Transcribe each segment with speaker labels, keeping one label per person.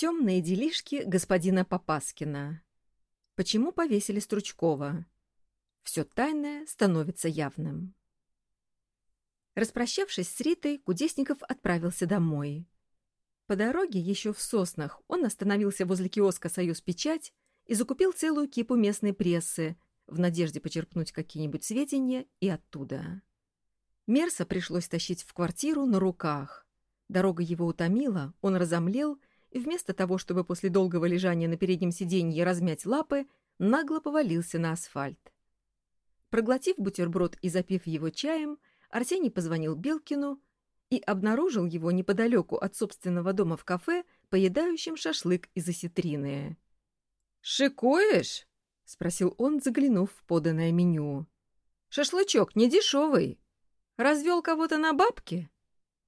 Speaker 1: Темные делишки господина Попаскина. Почему повесили Стручкова? Все тайное становится явным. Распрощавшись с Ритой, Кудесников отправился домой. По дороге, еще в соснах, он остановился возле киоска «Союз Печать» и закупил целую кипу местной прессы в надежде почерпнуть какие-нибудь сведения и оттуда. Мерса пришлось тащить в квартиру на руках. Дорога его утомила, он разомлел вместо того, чтобы после долгого лежания на переднем сиденье размять лапы, нагло повалился на асфальт. Проглотив бутерброд и запив его чаем, Арсений позвонил Белкину и обнаружил его неподалеку от собственного дома в кафе, поедающим шашлык из осетрины. «Шикуешь?» — спросил он, заглянув в поданное меню. «Шашлычок не дешевый. Развел кого-то на бабки?»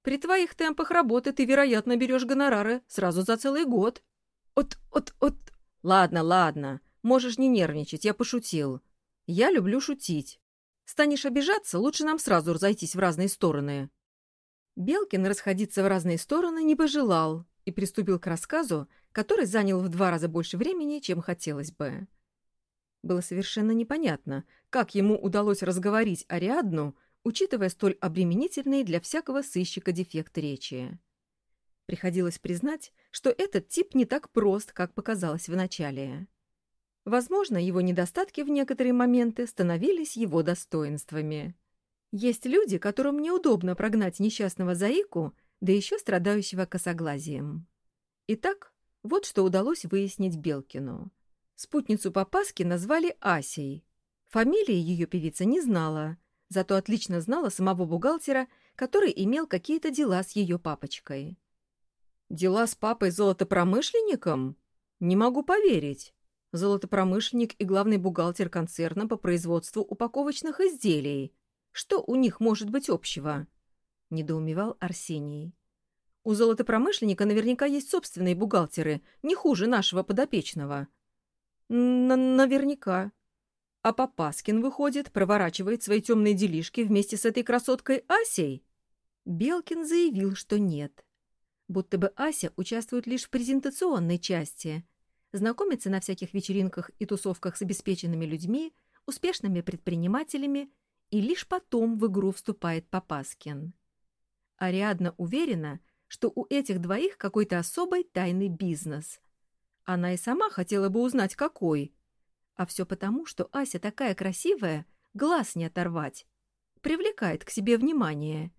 Speaker 1: При твоих темпах работы ты, вероятно, берешь гонорары сразу за целый год. От, от, от. Ладно, ладно. Можешь не нервничать, я пошутил. Я люблю шутить. Станешь обижаться, лучше нам сразу разойтись в разные стороны. Белкин расходиться в разные стороны не пожелал и приступил к рассказу, который занял в два раза больше времени, чем хотелось бы. Было совершенно непонятно, как ему удалось разговорить Ариадну учитывая столь обременительные для всякого сыщика дефект речи. Приходилось признать, что этот тип не так прост, как показалось вначале. Возможно, его недостатки в некоторые моменты становились его достоинствами. Есть люди, которым неудобно прогнать несчастного заику, да еще страдающего косоглазием. Итак, вот что удалось выяснить Белкину. Спутницу Попаски назвали Асей. Фамилии ее певица не знала, зато отлично знала самого бухгалтера, который имел какие-то дела с ее папочкой. «Дела с папой-золотопромышленником? Не могу поверить. Золотопромышленник и главный бухгалтер концерна по производству упаковочных изделий. Что у них может быть общего?» — недоумевал Арсений. «У золотопромышленника наверняка есть собственные бухгалтеры, не хуже нашего подопечного». Н «Наверняка», а Попаскин, выходит, проворачивает свои темные делишки вместе с этой красоткой Асей? Белкин заявил, что нет. Будто бы Ася участвует лишь в презентационной части. Знакомится на всяких вечеринках и тусовках с обеспеченными людьми, успешными предпринимателями, и лишь потом в игру вступает Попаскин. Ариадна уверена, что у этих двоих какой-то особый тайный бизнес. Она и сама хотела бы узнать, какой — а все потому, что Ася такая красивая, глаз не оторвать. Привлекает к себе внимание.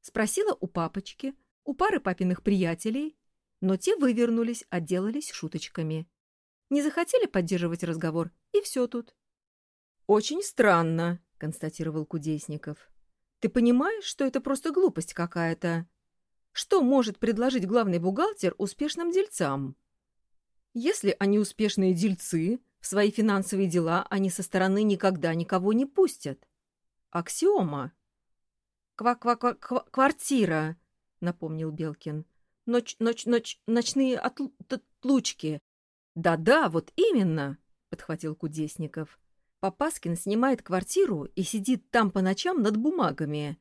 Speaker 1: Спросила у папочки, у пары папиных приятелей, но те вывернулись, отделались шуточками. Не захотели поддерживать разговор, и все тут. «Очень странно», — констатировал Кудесников. «Ты понимаешь, что это просто глупость какая-то? Что может предложить главный бухгалтер успешным дельцам? Если они успешные дельцы, свои финансовые дела они со стороны никогда никого не пустят. Аксиома. «Ква-ква-ква-квартира», — напомнил Белкин. «Ночь, ночь, ночь, ночные отлучки». «Да-да, вот именно», — подхватил Кудесников. «Попаскин снимает квартиру и сидит там по ночам над бумагами.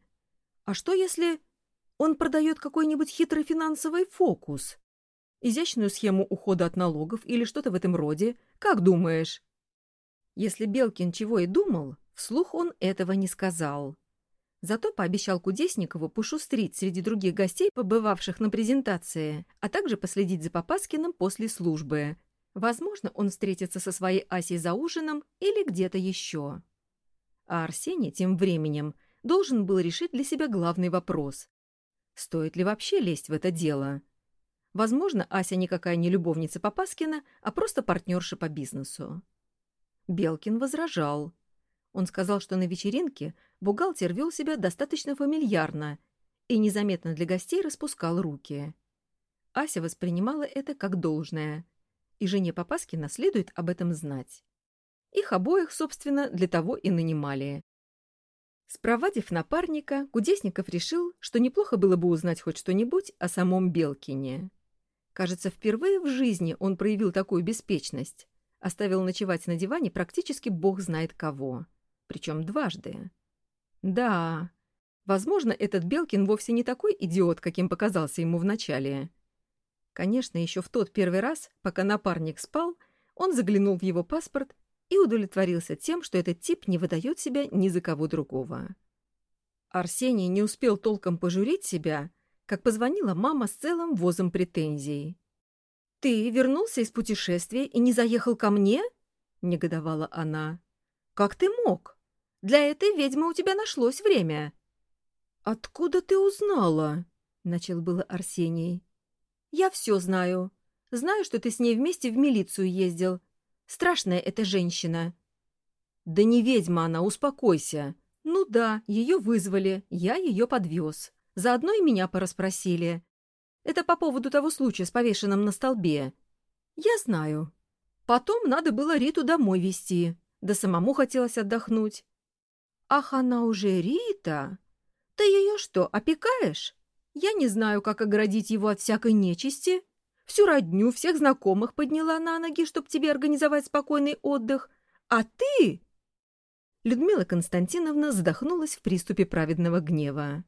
Speaker 1: А что, если он продает какой-нибудь хитрый финансовый фокус?» Изящную схему ухода от налогов или что-то в этом роде. Как думаешь?» Если Белкин чего и думал, вслух он этого не сказал. Зато пообещал Кудесникову пошустрить среди других гостей, побывавших на презентации, а также последить за Попаскиным после службы. Возможно, он встретится со своей Асей за ужином или где-то еще. А Арсений тем временем должен был решить для себя главный вопрос. Стоит ли вообще лезть в это дело? Возможно, Ася никакая не любовница Попаскина, а просто партнерша по бизнесу. Белкин возражал. Он сказал, что на вечеринке бухгалтер вел себя достаточно фамильярно и незаметно для гостей распускал руки. Ася воспринимала это как должное, и жене Попаскина следует об этом знать. Их обоих, собственно, для того и нанимали. Спровадив напарника, Кудесников решил, что неплохо было бы узнать хоть что-нибудь о самом Белкине. Кажется, впервые в жизни он проявил такую беспечность. Оставил ночевать на диване практически бог знает кого. Причем дважды. Да, возможно, этот Белкин вовсе не такой идиот, каким показался ему вначале. Конечно, еще в тот первый раз, пока напарник спал, он заглянул в его паспорт и удовлетворился тем, что этот тип не выдает себя ни за кого другого. Арсений не успел толком пожурить себя, как позвонила мама с целым возом претензий. «Ты вернулся из путешествия и не заехал ко мне?» — негодовала она. «Как ты мог? Для этой ведьмы у тебя нашлось время». «Откуда ты узнала?» — начал было Арсений. «Я все знаю. Знаю, что ты с ней вместе в милицию ездил. Страшная эта женщина». «Да не ведьма она, успокойся. Ну да, ее вызвали, я ее подвез. Заодно и меня порасспросили. Это по поводу того случая с повешенным на столбе. Я знаю. Потом надо было Риту домой везти. Да самому хотелось отдохнуть. Ах, она уже Рита? Ты ее что, опекаешь? Я не знаю, как оградить его от всякой нечисти. Всю родню, всех знакомых подняла на ноги, чтобы тебе организовать спокойный отдых. А ты...» Людмила Константиновна задохнулась в приступе праведного гнева.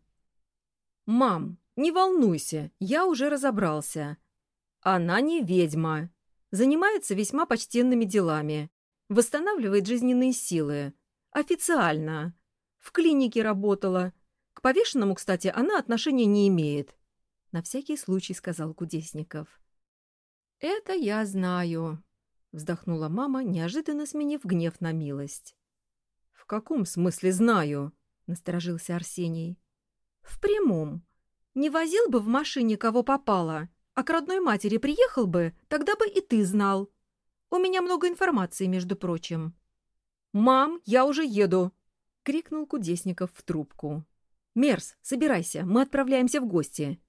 Speaker 1: «Мам, не волнуйся, я уже разобрался. Она не ведьма. Занимается весьма почтенными делами. Восстанавливает жизненные силы. Официально. В клинике работала. К повешенному, кстати, она отношения не имеет. На всякий случай сказал Кудесников. «Это я знаю», — вздохнула мама, неожиданно сменив гнев на милость. «В каком смысле знаю?» — насторожился Арсений. «В прямом. Не возил бы в машине, кого попало, а к родной матери приехал бы, тогда бы и ты знал. У меня много информации, между прочим». «Мам, я уже еду!» — крикнул Кудесников в трубку. «Мерс, собирайся, мы отправляемся в гости».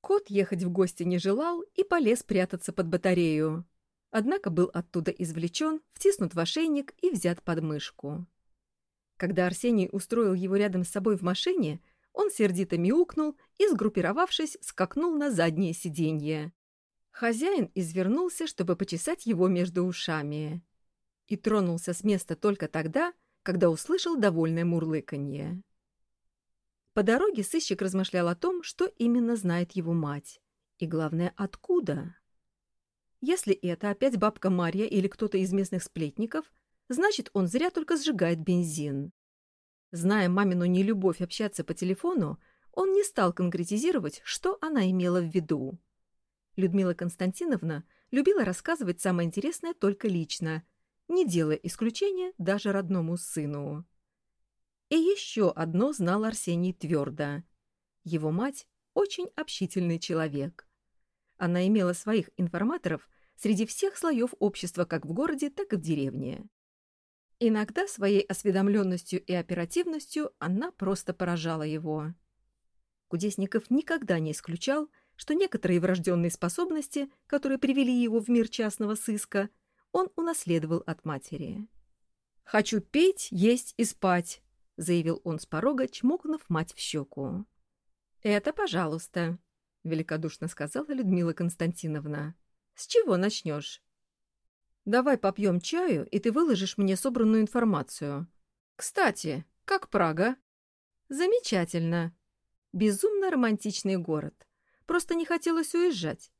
Speaker 1: Кот ехать в гости не желал и полез прятаться под батарею. Однако был оттуда извлечен, втиснут в ошейник и взят под мышку. Когда Арсений устроил его рядом с собой в машине, он сердито мяукнул и, сгруппировавшись, скакнул на заднее сиденье. Хозяин извернулся, чтобы почесать его между ушами. И тронулся с места только тогда, когда услышал довольное мурлыканье. По дороге сыщик размышлял о том, что именно знает его мать. И, главное, откуда. Если это опять бабка Марья или кто-то из местных сплетников, значит, он зря только сжигает бензин. Зная мамину нелюбовь общаться по телефону, он не стал конкретизировать, что она имела в виду. Людмила Константиновна любила рассказывать самое интересное только лично, не делая исключения даже родному сыну. И еще одно знал Арсений твердо. Его мать – очень общительный человек. Она имела своих информаторов среди всех слоев общества как в городе, так и в деревне. Иногда своей осведомленностью и оперативностью она просто поражала его. Кудесников никогда не исключал, что некоторые врожденные способности, которые привели его в мир частного сыска, он унаследовал от матери. «Хочу петь, есть и спать», — заявил он с порога, чмокнув мать в щеку. «Это пожалуйста», — великодушно сказала Людмила Константиновна. «С чего начнешь?» Давай попьем чаю, и ты выложишь мне собранную информацию. Кстати, как Прага? Замечательно. Безумно романтичный город. Просто не хотелось уезжать.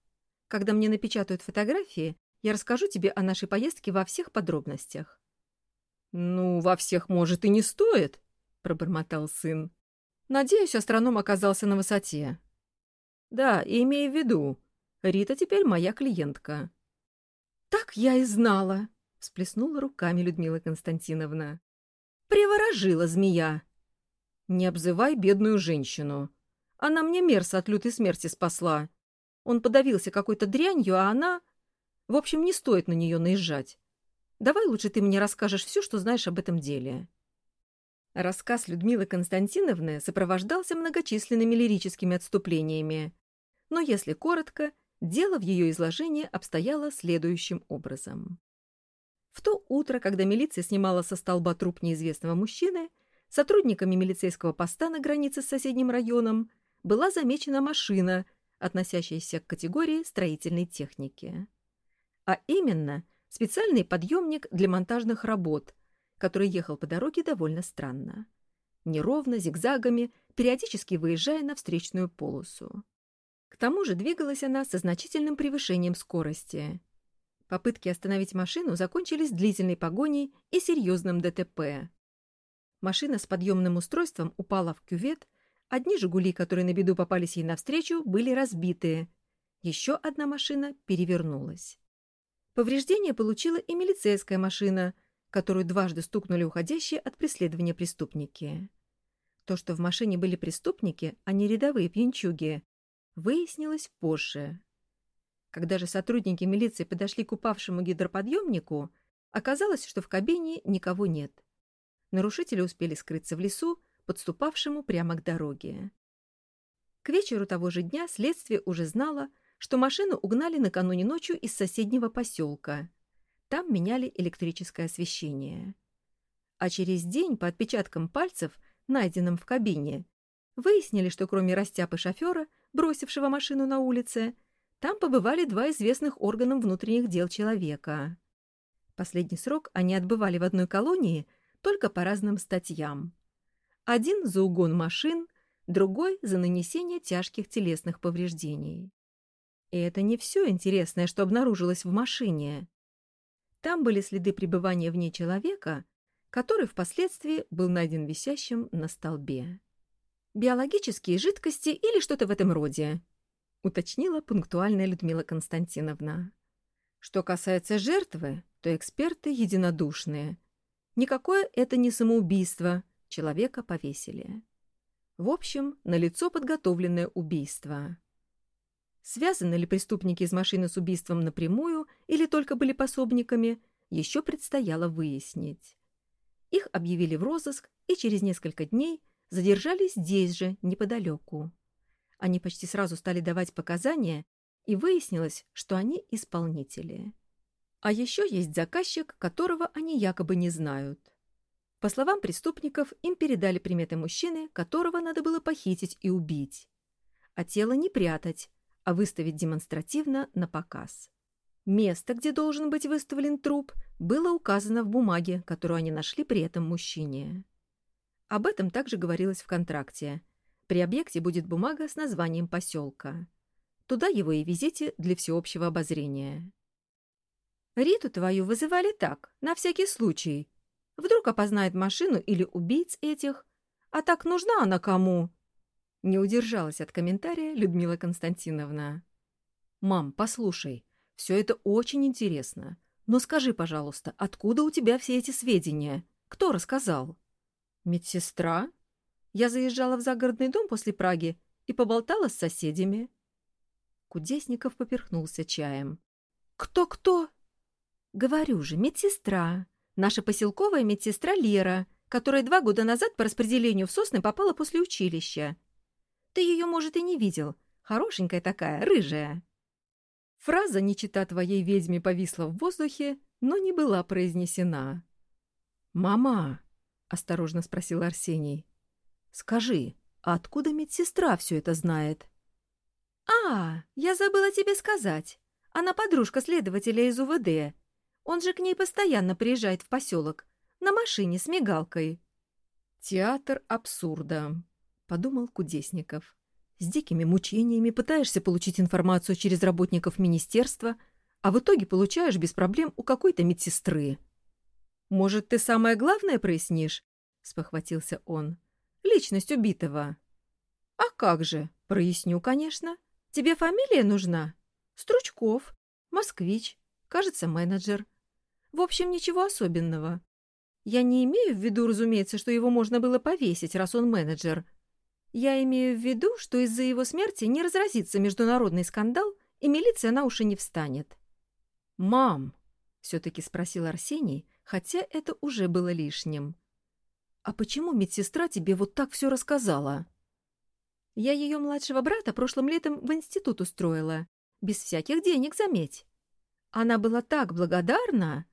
Speaker 1: Когда мне напечатают фотографии, я расскажу тебе о нашей поездке во всех подробностях. Ну, во всех, может, и не стоит, пробормотал сын. Надеюсь, астроном оказался на высоте. Да, имея в виду, Рита теперь моя клиентка. «Так я и знала!» — всплеснула руками Людмила Константиновна. «Приворожила змея!» «Не обзывай бедную женщину. Она мне Мерса от лютой смерти спасла. Он подавился какой-то дрянью, а она... В общем, не стоит на нее наезжать. Давай лучше ты мне расскажешь все, что знаешь об этом деле». Рассказ Людмилы Константиновны сопровождался многочисленными лирическими отступлениями. Но если коротко, Дело в ее изложении обстояло следующим образом. В то утро, когда милиция снимала со столба труп неизвестного мужчины, сотрудниками милицейского поста на границе с соседним районом была замечена машина, относящаяся к категории строительной техники. А именно, специальный подъемник для монтажных работ, который ехал по дороге довольно странно. Неровно, зигзагами, периодически выезжая на встречную полосу. К тому же двигалась она со значительным превышением скорости. Попытки остановить машину закончились длительной погоней и серьезным ДТП. Машина с подъемным устройством упала в кювет, одни «Жигули», которые на беду попались ей навстречу, были разбиты. Еще одна машина перевернулась. Повреждения получила и милицейская машина, которую дважды стукнули уходящие от преследования преступники. То, что в машине были преступники, а не рядовые пьянчуги, выяснилось позже. Когда же сотрудники милиции подошли к упавшему гидроподъемнику, оказалось, что в кабине никого нет. Нарушители успели скрыться в лесу, подступавшему прямо к дороге. К вечеру того же дня следствие уже знало, что машину угнали накануне ночью из соседнего поселка. Там меняли электрическое освещение. А через день по отпечаткам пальцев, найденным в кабине, выяснили, что кроме растяпы шофера, бросившего машину на улице, там побывали два известных органам внутренних дел человека. Последний срок они отбывали в одной колонии только по разным статьям. Один за угон машин, другой за нанесение тяжких телесных повреждений. И это не все интересное, что обнаружилось в машине. Там были следы пребывания в ней человека, который впоследствии был найден висящим на столбе. «Биологические жидкости или что-то в этом роде», — уточнила пунктуальная Людмила Константиновна. Что касается жертвы, то эксперты единодушные. Никакое это не самоубийство, человека повесили. В общем, налицо подготовленное убийство. Связаны ли преступники из машины с убийством напрямую или только были пособниками, еще предстояло выяснить. Их объявили в розыск и через несколько дней задержали здесь же, неподалеку. Они почти сразу стали давать показания, и выяснилось, что они исполнители. А еще есть заказчик, которого они якобы не знают. По словам преступников, им передали приметы мужчины, которого надо было похитить и убить. А тело не прятать, а выставить демонстративно на показ. Место, где должен быть выставлен труп, было указано в бумаге, которую они нашли при этом мужчине. Об этом также говорилось в контракте. При объекте будет бумага с названием поселка. Туда его и везите для всеобщего обозрения. Риту твою вызывали так, на всякий случай. Вдруг опознает машину или убийц этих. А так нужна она кому? Не удержалась от комментария Людмила Константиновна. «Мам, послушай, все это очень интересно. Но скажи, пожалуйста, откуда у тебя все эти сведения? Кто рассказал?» «Медсестра?» Я заезжала в загородный дом после Праги и поболтала с соседями. Кудесников поперхнулся чаем. «Кто-кто?» «Говорю же, медсестра. Наша поселковая медсестра Лера, которая два года назад по распределению в Сосны попала после училища. Ты ее, может, и не видел. Хорошенькая такая, рыжая». Фраза «не чита твоей ведьме» повисла в воздухе, но не была произнесена. «Мама!» — осторожно спросил Арсений. «Скажи, а откуда медсестра все это знает?» «А, я забыла тебе сказать. Она подружка следователя из УВД. Он же к ней постоянно приезжает в поселок. На машине с мигалкой». «Театр абсурда», — подумал Кудесников. «С дикими мучениями пытаешься получить информацию через работников министерства, а в итоге получаешь без проблем у какой-то медсестры». «Может, ты самое главное прояснишь?» — спохватился он. «Личность убитого». «А как же? Проясню, конечно. Тебе фамилия нужна?» «Стручков. Москвич. Кажется, менеджер. В общем, ничего особенного. Я не имею в виду, разумеется, что его можно было повесить, раз он менеджер. Я имею в виду, что из-за его смерти не разразится международный скандал, и милиция на уши не встанет. «Мам!» — все-таки спросил Арсений, хотя это уже было лишним. «А почему медсестра тебе вот так все рассказала?» «Я ее младшего брата прошлым летом в институт устроила. Без всяких денег, заметь. Она была так благодарна.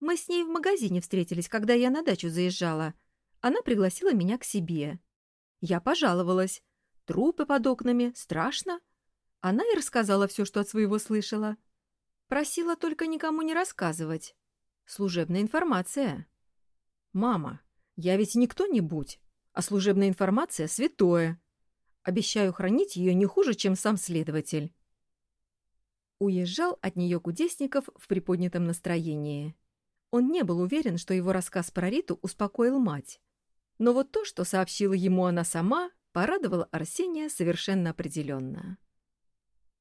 Speaker 1: Мы с ней в магазине встретились, когда я на дачу заезжала. Она пригласила меня к себе. Я пожаловалась. Трупы под окнами, страшно. Она и рассказала все, что от своего слышала. Просила только никому не рассказывать. Служебная информация. Мама, я ведь не кто-нибудь, а служебная информация святое. Обещаю хранить ее не хуже, чем сам следователь». Уезжал от нее Кудесников в приподнятом настроении. Он не был уверен, что его рассказ про Риту успокоил мать. Но вот то, что сообщила ему она сама, порадовало Арсения совершенно определенно.